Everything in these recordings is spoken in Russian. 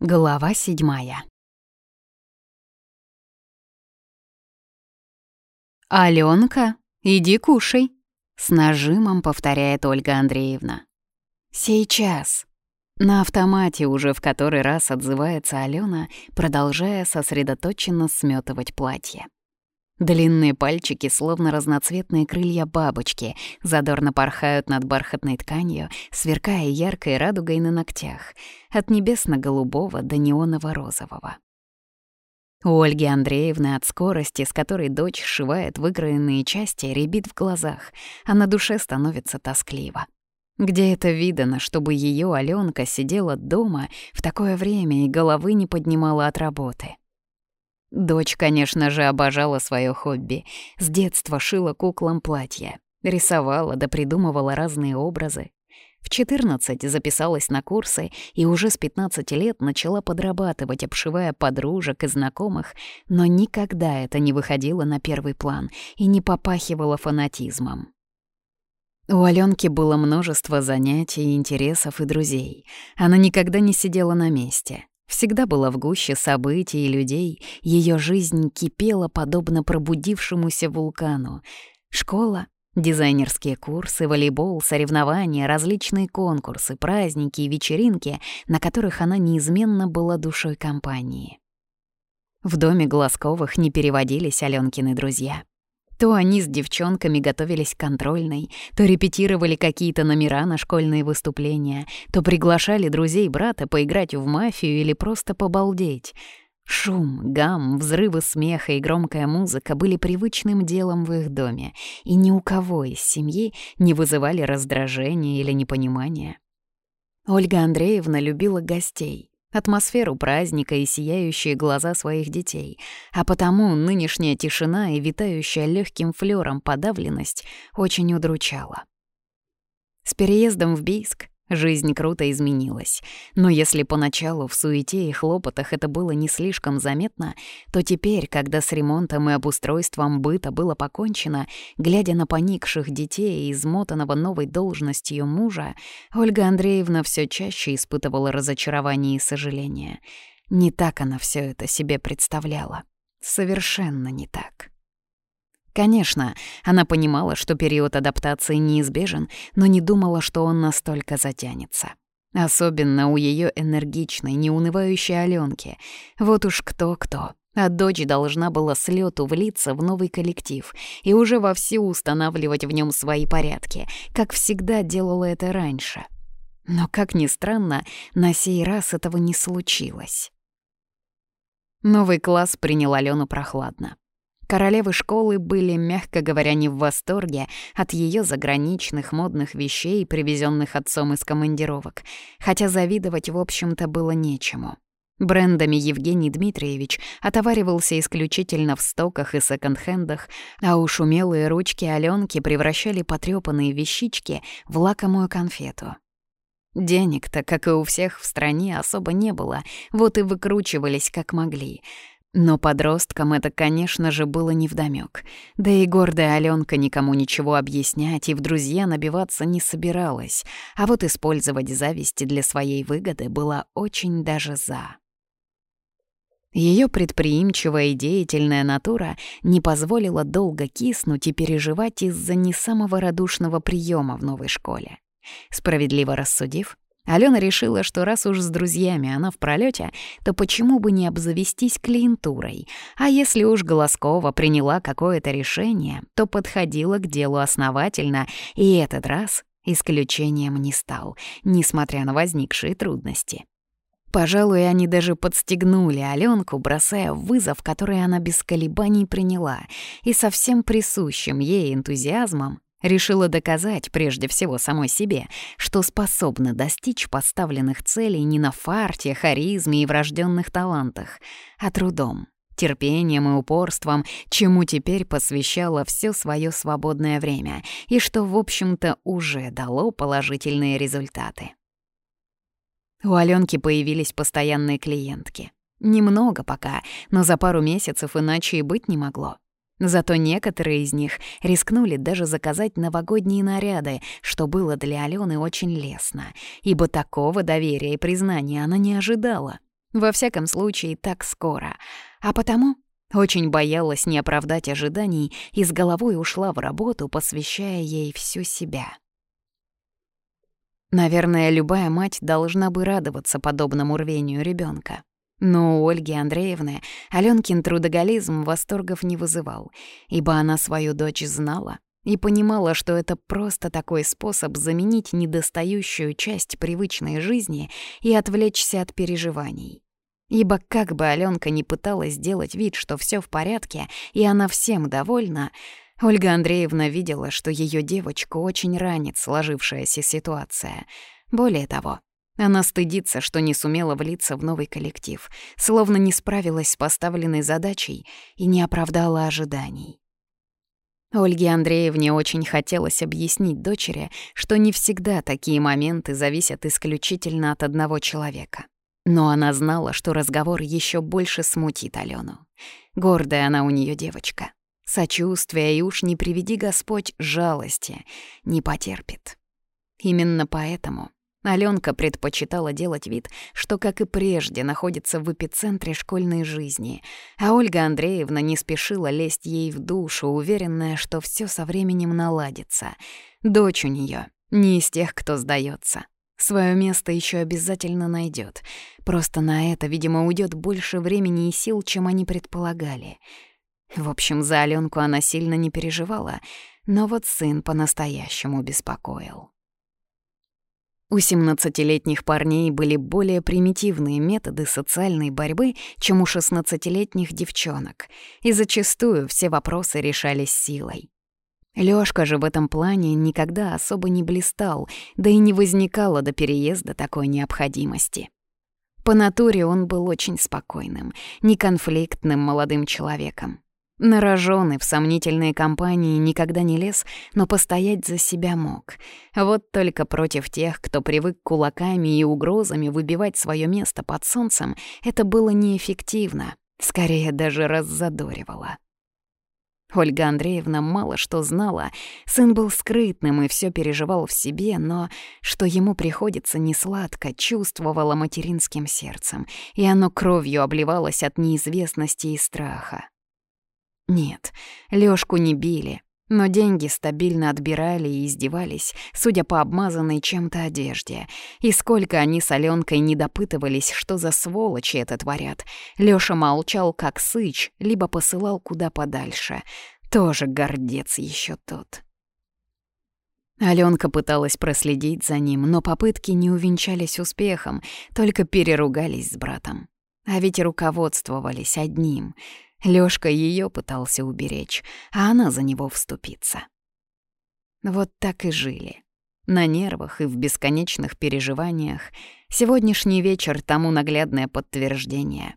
Глава седьмая. «Алёнка, иди кушай», — с нажимом повторяет Ольга Андреевна. «Сейчас». На автомате уже в который раз отзывается Алена, продолжая сосредоточенно смётывать платье. Длинные пальчики, словно разноцветные крылья бабочки, задорно порхают над бархатной тканью, сверкая яркой радугой на ногтях, от небесно-голубого до неоново-розового. У Ольги Андреевны от скорости, с которой дочь сшивает выкроенные части, рябит в глазах, а на душе становится тоскливо. Где это видано, чтобы ее Алёнка сидела дома в такое время и головы не поднимала от работы? Дочь, конечно же, обожала свое хобби. С детства шила куклам платья, рисовала да придумывала разные образы. В 14 записалась на курсы и уже с 15 лет начала подрабатывать, обшивая подружек и знакомых, но никогда это не выходило на первый план и не попахивало фанатизмом. У Алёнки было множество занятий, интересов и друзей. Она никогда не сидела на месте. Всегда была в гуще событий и людей, ее жизнь кипела подобно пробудившемуся вулкану. Школа, дизайнерские курсы, волейбол, соревнования, различные конкурсы, праздники и вечеринки, на которых она неизменно была душой компании. В доме Глазковых не переводились Алёнкины друзья. То они с девчонками готовились к контрольной, то репетировали какие-то номера на школьные выступления, то приглашали друзей брата поиграть в мафию или просто побалдеть. Шум, гам, взрывы смеха и громкая музыка были привычным делом в их доме, и ни у кого из семьи не вызывали раздражения или непонимания. Ольга Андреевна любила гостей, атмосферу праздника и сияющие глаза своих детей, а потому нынешняя тишина и витающая легким флером подавленность очень удручала. С переездом в Бийск Жизнь круто изменилась, но если поначалу в суете и хлопотах это было не слишком заметно, то теперь, когда с ремонтом и обустройством быта было покончено, глядя на поникших детей и измотанного новой должностью мужа, Ольга Андреевна все чаще испытывала разочарование и сожаление. Не так она все это себе представляла. Совершенно не так. Конечно, она понимала, что период адаптации неизбежен, но не думала, что он настолько затянется. Особенно у ее энергичной, неунывающей Алёнки. Вот уж кто-кто. А дочь должна была с лету влиться в новый коллектив и уже вовсю устанавливать в нем свои порядки, как всегда делала это раньше. Но, как ни странно, на сей раз этого не случилось. Новый класс принял Алену прохладно. Королевы школы были, мягко говоря, не в восторге от ее заграничных модных вещей, привезенных отцом из командировок, хотя завидовать, в общем-то, было нечему. Брендами Евгений Дмитриевич отоваривался исключительно в стоках и секонд-хендах, а уж умелые ручки Алёнки превращали потрёпанные вещички в лакомую конфету. Денег-то, как и у всех в стране, особо не было, вот и выкручивались как могли — но подросткам это, конечно же, было невдомёк. Да и гордая Алёнка никому ничего объяснять и в друзья набиваться не собиралась, а вот использовать зависти для своей выгоды была очень даже за. Её предприимчивая и деятельная натура не позволила долго киснуть и переживать из-за не самого радушного приема в новой школе. Справедливо рассудив, Алена решила, что раз уж с друзьями она в пролете, то почему бы не обзавестись клиентурой? А если уж Голоскова приняла какое-то решение, то подходила к делу основательно, и этот раз исключением не стал, несмотря на возникшие трудности. Пожалуй, они даже подстегнули Аленку, бросая вызов, который она без колебаний приняла, и со всем присущим ей энтузиазмом Решила доказать прежде всего самой себе, что способна достичь поставленных целей не на фарте, харизме и врожденных талантах, а трудом, терпением и упорством, чему теперь посвящала все свое свободное время и что, в общем-то, уже дало положительные результаты. У Аленки появились постоянные клиентки. Немного пока, но за пару месяцев иначе и быть не могло. Зато некоторые из них рискнули даже заказать новогодние наряды, что было для Алены очень лестно, ибо такого доверия и признания она не ожидала. Во всяком случае, так скоро. А потому очень боялась не оправдать ожиданий и с головой ушла в работу, посвящая ей всю себя. Наверное, любая мать должна бы радоваться подобному рвению ребенка. Но у Ольги Андреевны Алёнкин трудоголизм восторгов не вызывал, ибо она свою дочь знала и понимала, что это просто такой способ заменить недостающую часть привычной жизни и отвлечься от переживаний. Ибо как бы Алёнка не пыталась сделать вид, что всё в порядке, и она всем довольна, Ольга Андреевна видела, что её девочку очень ранит сложившаяся ситуация. Более того, она стыдится, что не сумела влиться в новый коллектив, словно не справилась с поставленной задачей и не оправдала ожиданий. Ольге Андреевне очень хотелось объяснить дочери, что не всегда такие моменты зависят исключительно от одного человека. Но она знала, что разговор еще больше смутит Алену. Гордая она у нее девочка. Сочувствия и уж не приведи Господь жалости не потерпит. Именно поэтому Аленка предпочитала делать вид, что, как и прежде, находится в эпицентре школьной жизни, а Ольга Андреевна не спешила лезть ей в душу, уверенная, что все со временем наладится. Дочь у нее не из тех, кто сдается. Своё место еще обязательно найдет. Просто на это, видимо, уйдет больше времени и сил, чем они предполагали. В общем, за Аленку она сильно не переживала, но вот сын по-настоящему беспокоил. У 17-летних парней были более примитивные методы социальной борьбы, чем у 16-летних девчонок, и зачастую все вопросы решались силой. Лёшка же в этом плане никогда особо не блистал, да и не возникало до переезда такой необходимости. По натуре он был очень спокойным, неконфликтным молодым человеком. Нарожённый в сомнительные компании никогда не лез, но постоять за себя мог. Вот только против тех, кто привык кулаками и угрозами выбивать свое место под солнцем, это было неэффективно, скорее даже раззадоривало. Ольга Андреевна мало что знала. Сын был скрытным и все переживал в себе, но что ему приходится несладко, чувствовала материнским сердцем, и оно кровью обливалось от неизвестности и страха. Нет, Лёшку не били, но деньги стабильно отбирали и издевались, судя по обмазанной чем-то одежде. И сколько они с Аленкой не допытывались, что за сволочи это творят. Лёша молчал, как сыч, либо посылал куда подальше. Тоже гордец еще тот. Аленка пыталась проследить за ним, но попытки не увенчались успехом, только переругались с братом. А ведь руководствовались одним — Лёшка её пытался уберечь, а она за него вступиться. Вот так и жили. На нервах и в бесконечных переживаниях. Сегодняшний вечер тому наглядное подтверждение.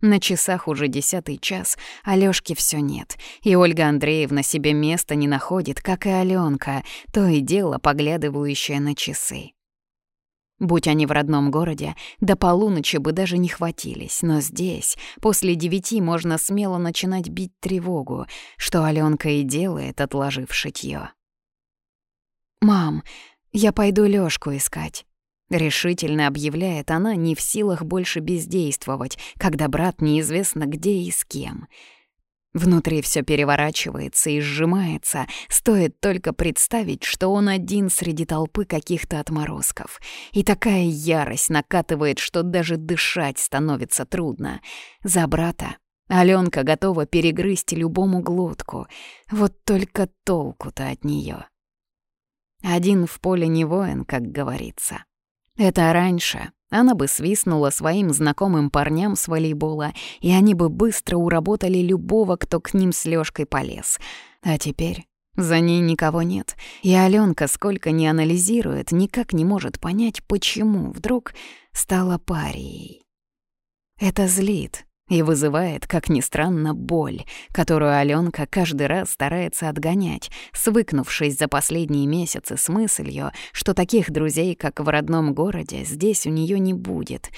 На часах уже десятый час, а Лёшки всё нет, и Ольга Андреевна себе места не находит, как и Алёнка, то и дело поглядывающая на часы. Будь они в родном городе, до полуночи бы даже не хватились, но здесь, после девяти, можно смело начинать бить тревогу, что Алёнка и делает, отложив шитьё. «Мам, я пойду Лёшку искать», — решительно объявляет она, не в силах больше бездействовать, когда брат неизвестно где и с кем — Внутри все переворачивается и сжимается, стоит только представить, что он один среди толпы каких-то отморозков. И такая ярость накатывает, что даже дышать становится трудно. За брата Аленка готова перегрызть любому глотку. Вот только толку-то от нее. Один в поле не воин, как говорится. Это раньше, она бы свистнула своим знакомым парням с волейбола, и они бы быстро уработали любого, кто к ним с Лёшкой полез. А теперь за ней никого нет, и Алёнка, сколько ни анализирует, никак не может понять, почему вдруг стала парией. Это злит, и вызывает, как ни странно, боль, которую Алёнка каждый раз старается отгонять, свыкнувшись за последние месяцы с мыслью, что таких друзей, как в родном городе, здесь у неё не будет.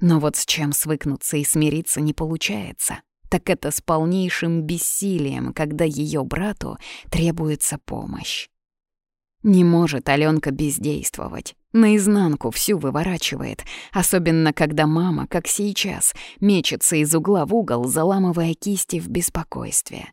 Но вот с чем свыкнуться и смириться не получается, так это с полнейшим бессилием, когда её брату требуется помощь. Не может Алёнка бездействовать. Наизнанку всю выворачивает, особенно когда мама, как сейчас, мечется из угла в угол, заламывая кисти в беспокойстве.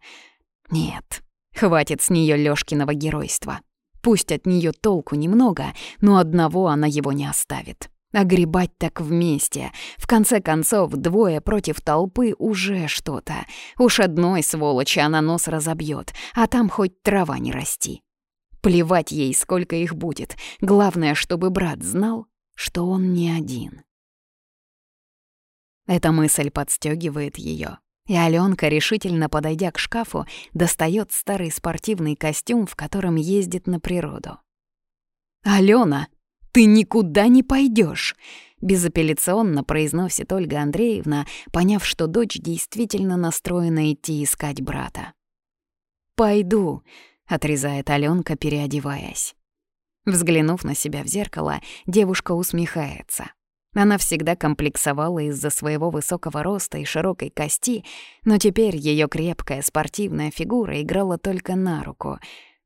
Нет, хватит с неё Лёшкиного геройства. Пусть от неё толку немного, но одного она его не оставит. Огребать так вместе. В конце концов, двое против толпы уже что-то. Уж одной сволочи она нос разобьет, а там хоть трава не расти. Плевать ей, сколько их будет. Главное, чтобы брат знал, что он не один. Эта мысль подстегивает ее. И Аленка, решительно подойдя к шкафу, достает старый спортивный костюм, в котором ездит на природу. «Алена, ты никуда не пойдешь! безапелляционно произносит Ольга Андреевна, поняв, что дочь действительно настроена идти искать брата. «Пойду», — отрезает Алёнка, переодеваясь. Взглянув на себя в зеркало, девушка усмехается. Она всегда комплексовала из-за своего высокого роста и широкой кости, но теперь её крепкая спортивная фигура играла только на руку.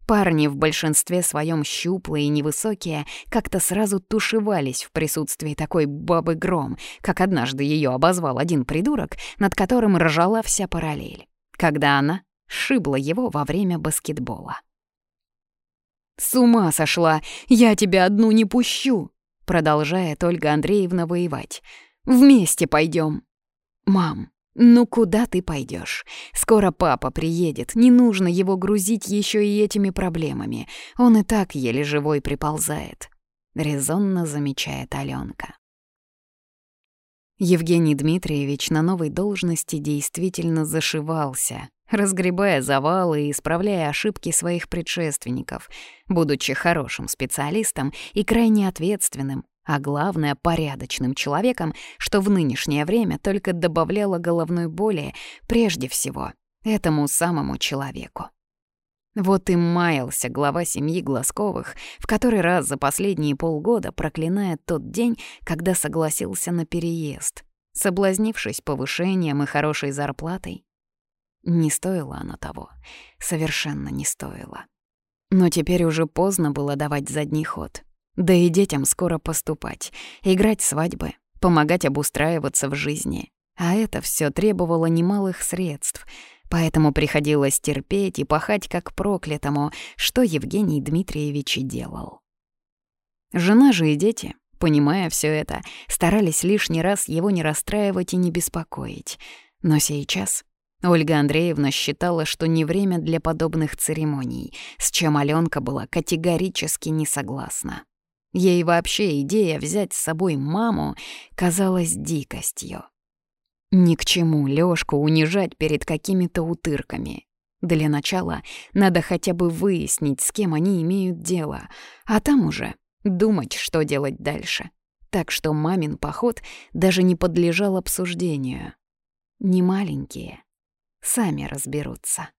Парни в большинстве своем щуплые и невысокие как-то сразу тушевались в присутствии такой бабы Гром, как однажды её обозвал один придурок, над которым ржала вся параллель, когда она Шибла его во время баскетбола. «С ума сошла! Я тебя одну не пущу!» Продолжает Ольга Андреевна воевать. «Вместе пойдем. «Мам, ну куда ты пойдешь? Скоро папа приедет, не нужно его грузить еще и этими проблемами. Он и так еле живой приползает», — резонно замечает Аленка. Евгений Дмитриевич на новой должности действительно зашивался, разгребая завалы и исправляя ошибки своих предшественников, будучи хорошим специалистом и крайне ответственным, а главное, порядочным человеком, что в нынешнее время только добавляло головной боли прежде всего этому самому человеку. Вот и маялся глава семьи Глазковых, в который раз за последние полгода проклиная тот день, когда согласился на переезд, соблазнившись повышением и хорошей зарплатой. Не стоило оно того. Совершенно не стоило. Но теперь уже поздно было давать задний ход. Да и детям скоро поступать, играть свадьбы, помогать обустраиваться в жизни. А это все требовало немалых средств, поэтому приходилось терпеть и пахать как проклятому, что Евгений Дмитриевич и делал. Жена же и дети, понимая все это, старались лишний раз его не расстраивать и не беспокоить. Но сейчас Ольга Андреевна считала, что не время для подобных церемоний, с чем Алёнка была категорически не согласна. Ей вообще идея взять с собой маму казалась дикостью. Ни к чему Лёшку унижать перед какими-то утырками. Для начала надо хотя бы выяснить, с кем они имеют дело, а там уже думать, что делать дальше. Так что мамин поход даже не подлежал обсуждению. Не маленькие, сами разберутся.